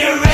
You're.